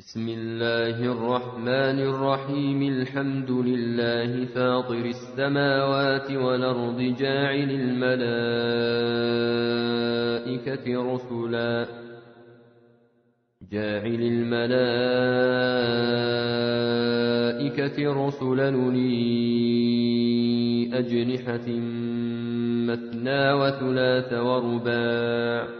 بسم الله الرحمن الرحيم. الحمد لله فاطر السماوات والأرض جاعل الملائكة رسلا. جاعل الملائكة رسلا. لي أجنحة مثنى وثلاث ورباع.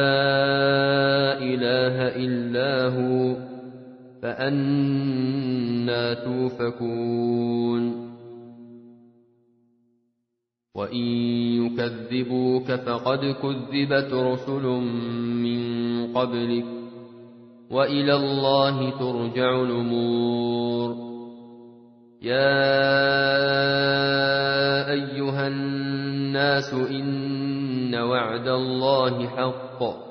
فأنا توفكون وإن يكذبوك فقد كذبت رسل من قبلك وإلى الله ترجع الأمور يا أيها الناس إن وعد الله حق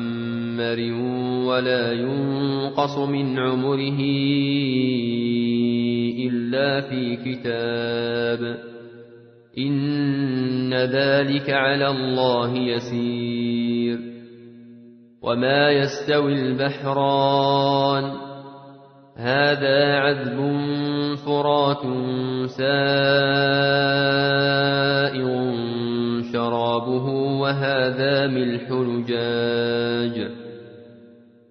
عمر ولا ينقص من عمره إلا في كتاب إن ذلك على الله يسير وما يستوي البحران هذا عذب فرات سائر شرابه وهذا ملح لجاج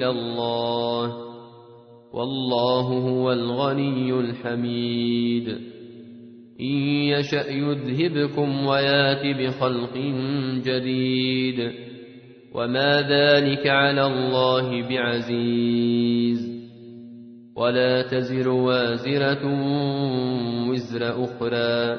إلى الله. والله هو الغني الحميد. إن يشأ يذهبكم ويأت بخلق جديد. وما ذلك على الله بعزيز. ولا تزر وازرة وزر أخرى.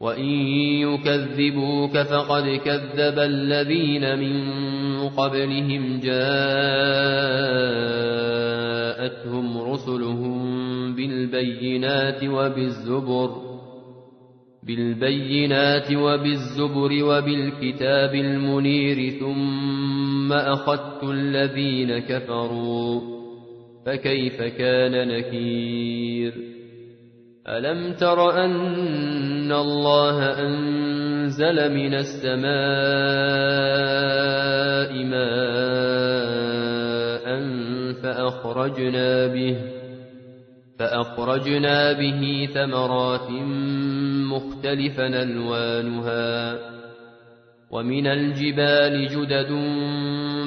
وإن يكذبوك فقد كذب الذين من قبلهم جاءتهم رسلهم بالبينات وبالزبر بالبينات وبالزبر وبالكتاب المنير ثم أخذت الذين كفروا فكيف كان نكير ألم تر أن الله أنزل من السماء ماء فأخرجنا به فأخرجنا به ثمرات مختلفا ألوانها ومن الجبال جدد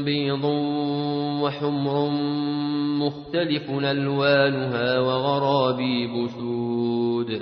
بيض وحمر مختلف ألوانها وغرابيب سود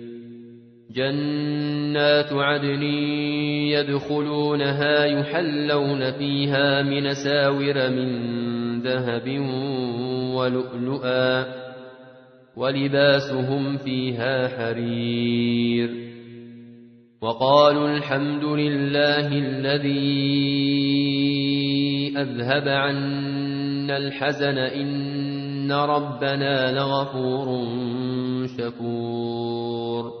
جنات عدن يدخلونها يحلون فيها من ساور من ذهب ولؤلؤا ولباسهم فيها حرير. وقالوا الحمد لله الذي أذهب عنا الحزن إن ربنا لغفور شكور.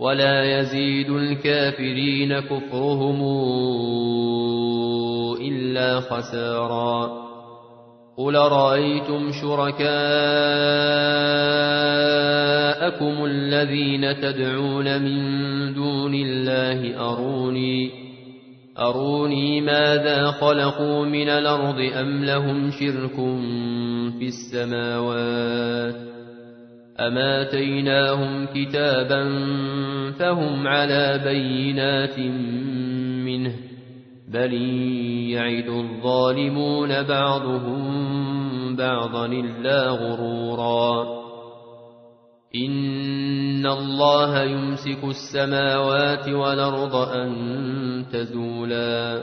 ولا يزيد الكافرين كفرهم إلا خسارا. قل رأيتم شركاءكم الذين تدعون من دون الله أروني أروني ماذا خلقوا من الأرض أم لهم شرك في السماوات؟ أما تيناهم كتابا فهم على بينات منه بل يعد الظالمون بعضهم بعضا إلا غرورا إن الله يمسك السماوات والأرض أن تزولا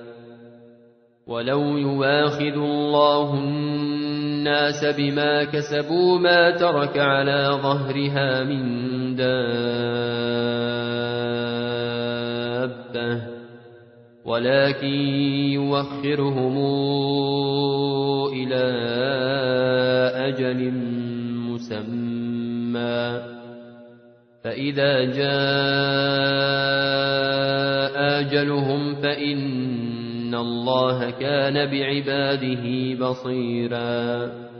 ولو يواخذ الله الناس بما كسبوا ما ترك على ظهرها من دابة ولكن يوخرهم إلى أجل مسمى فإذا جاء أجلهم فإن الله كان بعباده بصيراً